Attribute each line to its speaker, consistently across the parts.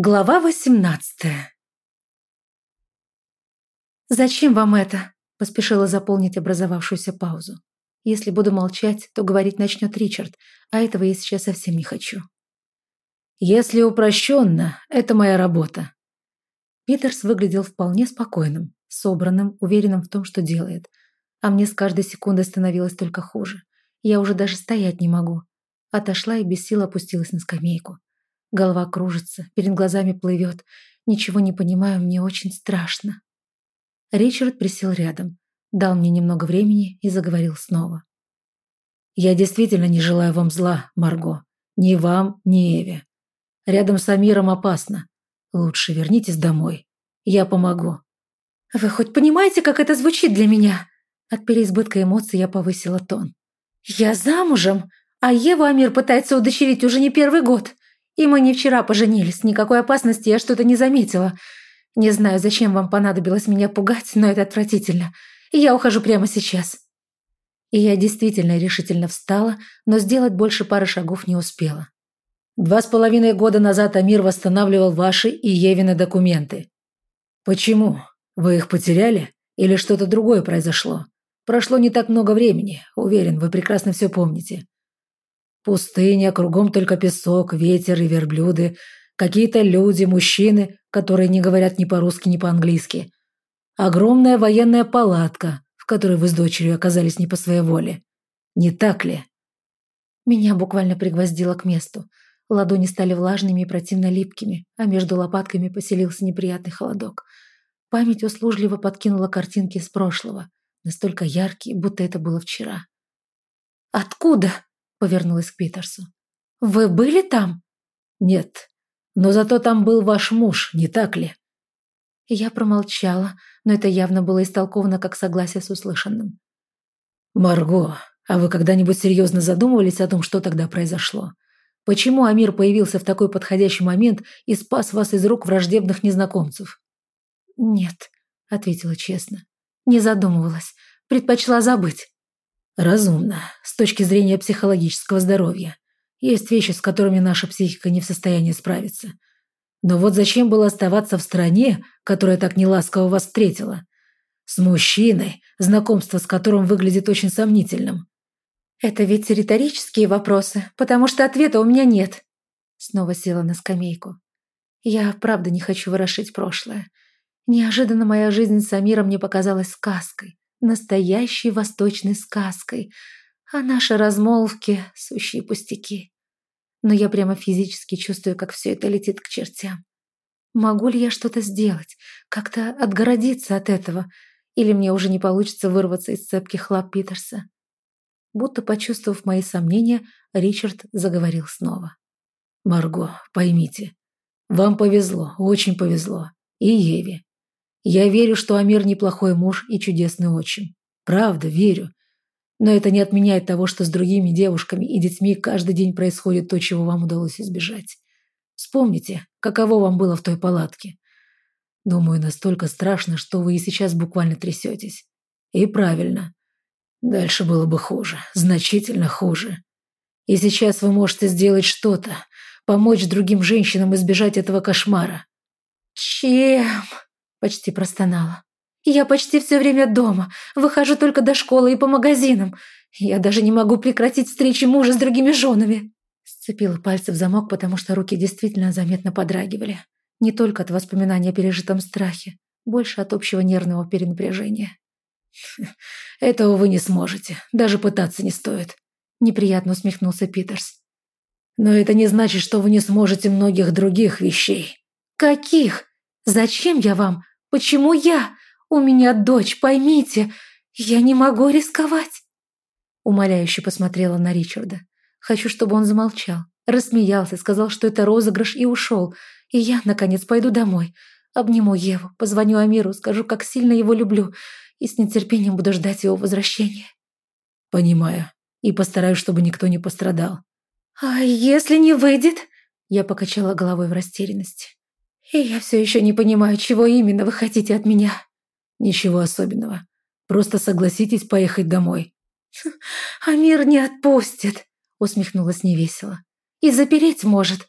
Speaker 1: Глава восемнадцатая «Зачем вам это?» – поспешила заполнить образовавшуюся паузу. «Если буду молчать, то говорить начнет Ричард, а этого я сейчас совсем не хочу».
Speaker 2: «Если упрощенно, это моя работа».
Speaker 1: Питерс выглядел вполне спокойным, собранным, уверенным в том, что делает. А мне с каждой секундой становилось только хуже. Я уже даже стоять не могу. Отошла и без сил опустилась на скамейку. Голова кружится, перед глазами плывет. Ничего не понимаю, мне очень страшно. Ричард присел рядом, дал мне немного времени и заговорил снова.
Speaker 2: «Я действительно не желаю вам зла, Марго. Ни вам, ни Эве. Рядом с Амиром опасно. Лучше вернитесь домой. Я помогу».
Speaker 1: «Вы хоть понимаете, как это звучит для меня?» От переизбытка эмоций я повысила тон. «Я замужем, а Еву Амир пытается удочерить уже не первый год. И мы не вчера поженились, никакой опасности я что-то не заметила. Не знаю, зачем вам понадобилось меня пугать, но это отвратительно. Я ухожу прямо сейчас». И я действительно решительно встала, но сделать больше пары шагов не успела.
Speaker 2: Два с половиной года назад Амир восстанавливал ваши и Евины документы. Почему? Вы их потеряли? Или что-то другое произошло? Прошло не так много времени. Уверен, вы прекрасно все помните. Пустыня, кругом только песок, ветер и верблюды. Какие-то люди, мужчины, которые не говорят ни по-русски, ни по-английски. Огромная военная палатка, в которой вы с дочерью оказались не по своей воле. Не так ли?
Speaker 1: Меня буквально пригвоздило к месту. Ладони стали влажными и противно липкими, а между лопатками поселился неприятный холодок. Память услужливо подкинула картинки из прошлого, настолько яркие, будто это было вчера. «Откуда?» Повернулась к Питерсу. «Вы были там?»
Speaker 2: «Нет. Но зато там был ваш муж, не так ли?»
Speaker 1: Я промолчала, но это явно было истолковано как согласие с услышанным.
Speaker 2: «Марго, а вы когда-нибудь серьезно задумывались о том, что тогда произошло? Почему Амир появился в такой подходящий момент и спас вас из рук враждебных незнакомцев?»
Speaker 1: «Нет», — ответила честно. «Не задумывалась. Предпочла забыть».
Speaker 2: Разумно, с точки зрения психологического здоровья. Есть вещи, с которыми наша психика не в состоянии справиться. Но вот зачем было оставаться в стране, которая так неласково вас встретила? С мужчиной, знакомство с которым выглядит очень сомнительным.
Speaker 1: Это ведь риторические вопросы, потому что ответа у меня нет. Снова села на скамейку. Я правда не хочу ворошить прошлое. Неожиданно моя жизнь с Амиром мне показалась сказкой настоящей восточной сказкой, а наши размолвки — сущие пустяки. Но я прямо физически чувствую, как все это летит к чертям. Могу ли я что-то сделать, как-то отгородиться от этого, или мне уже не получится вырваться из цепких лап Питерса? Будто почувствовав мои сомнения, Ричард заговорил снова.
Speaker 2: «Марго, поймите, вам повезло, очень повезло. И Еве. Я верю, что Амир неплохой муж и чудесный отчим. Правда, верю. Но это не отменяет того, что с другими девушками и детьми каждый день происходит то, чего вам удалось избежать. Вспомните, каково вам было в той палатке. Думаю, настолько страшно, что вы и сейчас буквально трясетесь. И правильно. Дальше было бы хуже, значительно хуже. И сейчас вы можете сделать что-то, помочь другим женщинам избежать этого кошмара.
Speaker 1: Чем? Почти простонала. «Я почти все время дома, выхожу только до школы и по магазинам. Я даже не могу прекратить встречи мужа с другими женами». Сцепила пальцы в замок, потому что руки действительно заметно подрагивали. Не только от воспоминания о пережитом страхе, больше от общего нервного перенапряжения.
Speaker 2: «Этого вы не сможете, даже пытаться не стоит», — неприятно усмехнулся Питерс. «Но это не значит, что вы не сможете многих других вещей».
Speaker 1: «Каких? Зачем я вам? Почему я? У меня дочь, поймите. Я не могу рисковать. Умоляюще посмотрела на Ричарда. Хочу, чтобы он замолчал, рассмеялся, сказал, что это розыгрыш и ушел. И я, наконец, пойду домой. Обниму Еву, позвоню Амиру, скажу, как сильно его люблю, и с нетерпением буду ждать его возвращения.
Speaker 2: Понимаю. И постараюсь, чтобы никто не пострадал.
Speaker 1: А если не выйдет? Я покачала головой в растерянности. И я все еще не понимаю, чего именно вы хотите от меня.
Speaker 2: Ничего особенного. Просто согласитесь поехать домой.
Speaker 1: Амир не отпустит, усмехнулась невесело. И запереть может.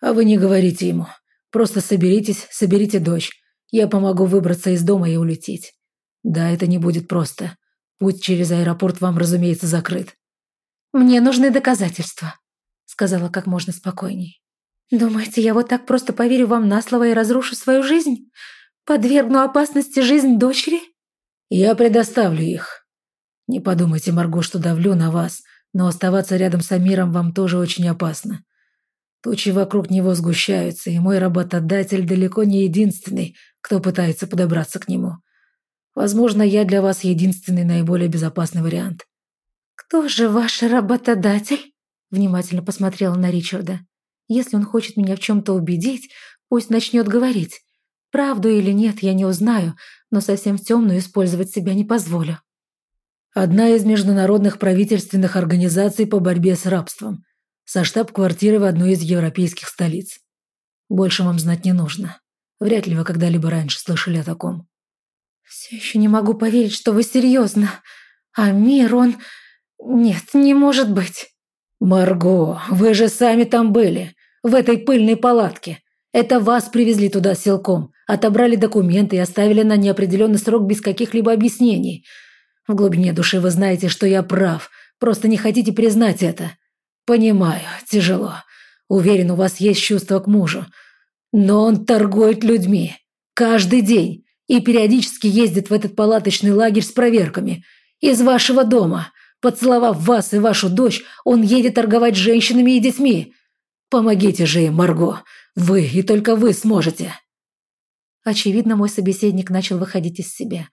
Speaker 2: А вы не говорите ему. Просто соберитесь, соберите дочь. Я помогу выбраться из дома и улететь. Да, это не будет просто. Путь через аэропорт вам, разумеется, закрыт.
Speaker 1: Мне нужны доказательства, сказала как можно спокойней. Думаете, я вот так просто поверю вам на слово и разрушу свою жизнь? Подвергну опасности жизнь дочери?
Speaker 2: Я предоставлю их. Не подумайте, Марго, что давлю на вас, но оставаться рядом с Амиром вам тоже очень опасно. Тучи вокруг него сгущаются, и мой работодатель далеко не единственный, кто пытается подобраться к нему. Возможно, я для вас единственный наиболее безопасный вариант.
Speaker 1: «Кто же ваш работодатель?» Внимательно посмотрела на Ричарда. «Если он хочет меня в чем-то убедить, пусть начнет говорить. Правду или нет, я не узнаю, но совсем в темную использовать себя не позволю».
Speaker 2: Одна из международных правительственных организаций по борьбе с рабством со штаб-квартиры в одной из европейских столиц. Больше вам знать не нужно. Вряд ли вы когда-либо раньше слышали о таком.
Speaker 1: Все еще не могу поверить, что вы серьезно. А мир, он... Нет, не может быть.
Speaker 2: Марго, вы же сами там были, в этой пыльной палатке. Это вас привезли туда силком, отобрали документы и оставили на неопределенный срок без каких-либо объяснений. В глубине души вы знаете, что я прав, просто не хотите признать это. «Понимаю, тяжело. Уверен, у вас есть чувство к мужу. Но он торгует людьми. Каждый день. И периодически ездит в этот палаточный лагерь с проверками. Из вашего дома. Поцеловав вас и вашу дочь, он едет торговать женщинами и детьми. Помогите же им, Марго. Вы и только вы сможете».
Speaker 1: Очевидно, мой собеседник начал выходить из себя.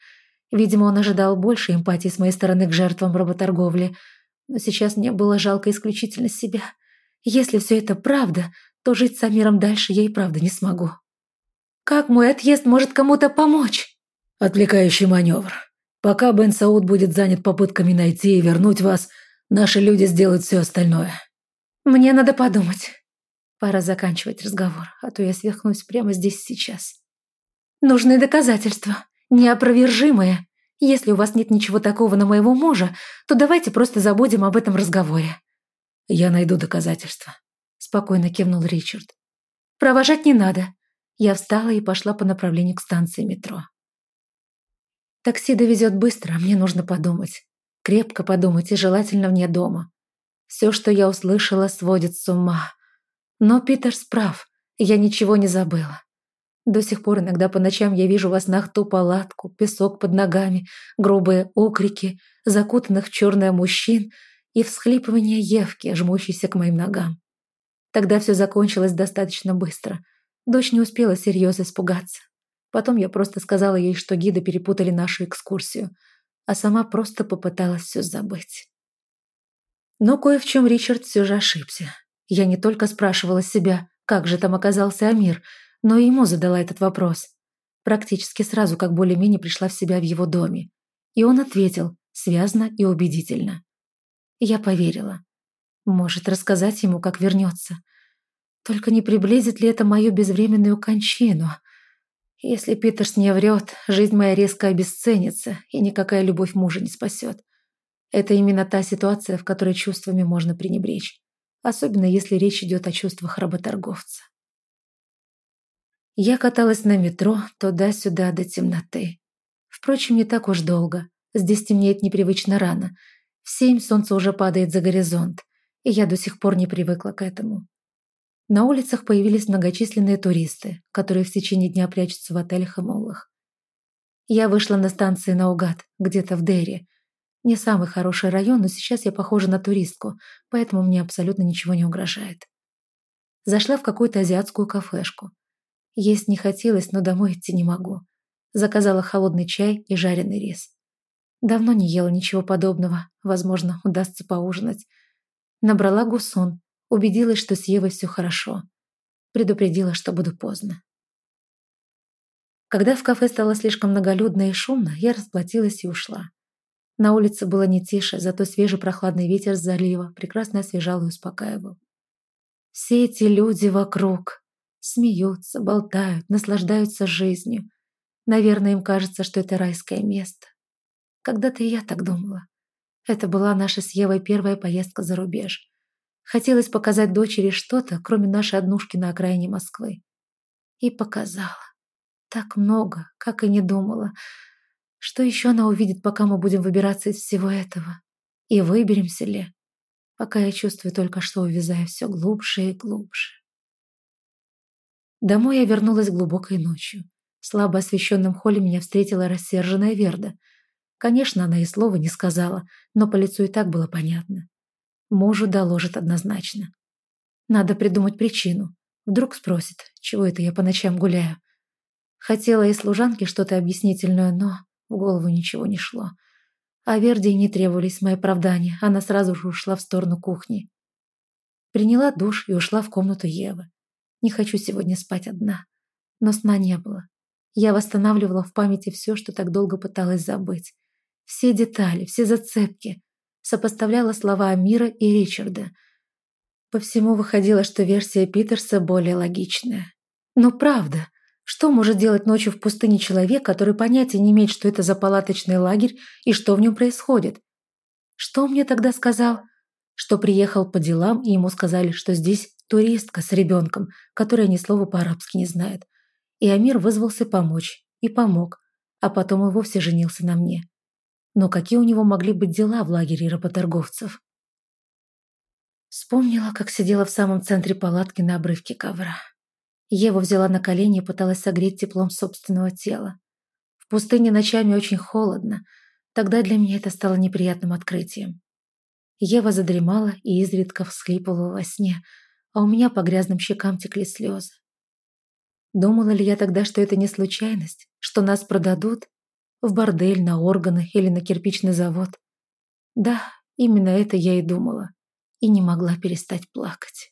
Speaker 1: Видимо, он ожидал больше эмпатии с моей стороны к жертвам работорговли – но сейчас мне было жалко исключительно себя. Если все это правда, то жить с Амиром дальше я и правда не смогу. Как мой отъезд может кому-то помочь?
Speaker 2: Отвлекающий маневр. Пока Бен Сауд будет занят попытками найти и вернуть вас, наши люди сделают все остальное.
Speaker 1: Мне надо подумать. Пора заканчивать разговор, а то я свихнусь прямо здесь сейчас. Нужны доказательства, неопровержимые. Если у вас нет ничего такого на моего мужа, то давайте просто забудем об этом разговоре».
Speaker 2: «Я найду доказательства», – спокойно кивнул Ричард.
Speaker 1: «Провожать не надо». Я встала и пошла по направлению к станции метро. Такси довезет быстро, а мне нужно подумать. Крепко подумать и желательно вне дома. Все, что я услышала, сводит с ума. Но Питер справ, я ничего не забыла. До сих пор иногда по ночам я вижу во снах ту палатку, песок под ногами, грубые окрики, закутанных в черное мужчин и всхлипывание Евки, жмущейся к моим ногам. Тогда все закончилось достаточно быстро. Дочь не успела серьезно испугаться. Потом я просто сказала ей, что гиды перепутали нашу экскурсию, а сама просто попыталась все забыть. Но кое в чем Ричард все же ошибся. Я не только спрашивала себя, как же там оказался Амир, но и ему задала этот вопрос. Практически сразу, как более-менее пришла в себя в его доме. И он ответил, связно и убедительно. Я поверила. Может, рассказать ему, как вернется. Только не приблизит ли это мою безвременную кончину? Если Питерс не врет, жизнь моя резко обесценится, и никакая любовь мужа не спасет. Это именно та ситуация, в которой чувствами можно пренебречь. Особенно если речь идет о чувствах работорговца. Я каталась на метро туда-сюда до темноты. Впрочем, не так уж долго. Здесь темнеет непривычно рано. В семь солнце уже падает за горизонт, и я до сих пор не привыкла к этому. На улицах появились многочисленные туристы, которые в течение дня прячутся в отелях и моллах. Я вышла на станции наугад, где-то в Дерри. Не самый хороший район, но сейчас я похожа на туристку, поэтому мне абсолютно ничего не угрожает. Зашла в какую-то азиатскую кафешку. Есть не хотелось, но домой идти не могу. Заказала холодный чай и жареный рис. Давно не ела ничего подобного, возможно, удастся поужинать. Набрала гусон, убедилась, что с Евой все хорошо. Предупредила, что буду поздно. Когда в кафе стало слишком многолюдно и шумно, я расплатилась и ушла. На улице было не тише, зато свежий прохладный ветер с залива прекрасно освежал и успокаивал. Все эти люди вокруг, Смеются, болтают, наслаждаются жизнью. Наверное, им кажется, что это райское место. Когда-то и я так думала. Это была наша с Евой первая поездка за рубеж. Хотелось показать дочери что-то, кроме нашей однушки на окраине Москвы. И показала. Так много, как и не думала. Что еще она увидит, пока мы будем выбираться из всего этого? И выберемся ли? Пока я чувствую только, что увязаю все глубже и глубже. Домой я вернулась глубокой ночью. В слабо освещенном холле меня встретила рассерженная Верда. Конечно, она и слова не сказала, но по лицу и так было понятно. Мужу доложит однозначно. Надо придумать причину. Вдруг спросит, чего это я по ночам гуляю. Хотела и служанке что-то объяснительное, но в голову ничего не шло. А Верде не требовались мои оправдания, она сразу же ушла в сторону кухни. Приняла душ и ушла в комнату Евы. Не хочу сегодня спать одна. Но сна не было. Я восстанавливала в памяти все, что так долго пыталась забыть. Все детали, все зацепки. Сопоставляла слова Амира и Ричарда. По всему выходило, что версия Питерса более логичная. Но правда, что может делать ночью в пустыне человек, который понятия не имеет, что это за палаточный лагерь и что в нем происходит? Что мне тогда сказал? Что приехал по делам, и ему сказали, что здесь туристка с ребенком, которая ни слова по-арабски не знает. И Амир вызвался помочь. И помог. А потом и вовсе женился на мне. Но какие у него могли быть дела в лагере работорговцев? Вспомнила, как сидела в самом центре палатки на обрывке ковра. Ева взяла на колени и пыталась согреть теплом собственного тела. В пустыне ночами очень холодно. Тогда для меня это стало неприятным открытием. Ева задремала и изредка всхлипывала во сне, а у меня по грязным щекам текли слезы. Думала ли я тогда, что это не случайность, что нас продадут в бордель, на органы или на кирпичный завод? Да, именно это я и думала, и не могла перестать плакать.